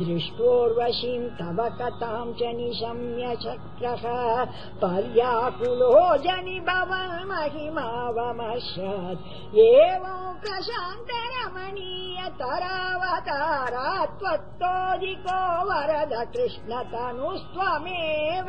दृष्टोर्वशीम् तव कथाम् च निशम्य चक्रः पर्याकुलो जनि भवमहिमावमशत् एवम् प्रशान्तरमणीयतरावतारा त्वत्तोऽधिको वरद कृष्णतनुस्त्वमेव